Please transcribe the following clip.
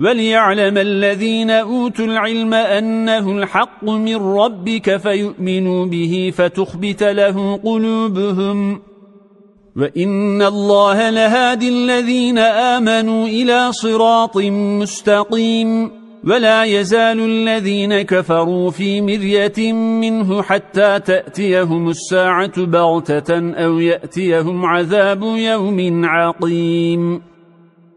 وليعلم الذين أوتوا العلم أنه الحق من ربك فيؤمنوا به فتخبت له قلوبهم وإن الله لهادي الذين آمنوا إلى صراط مستقيم ولا يزال الذين كفروا في مرية منه حتى تأتيهم الساعة بغتة أو يأتيهم عذاب يوم عقيم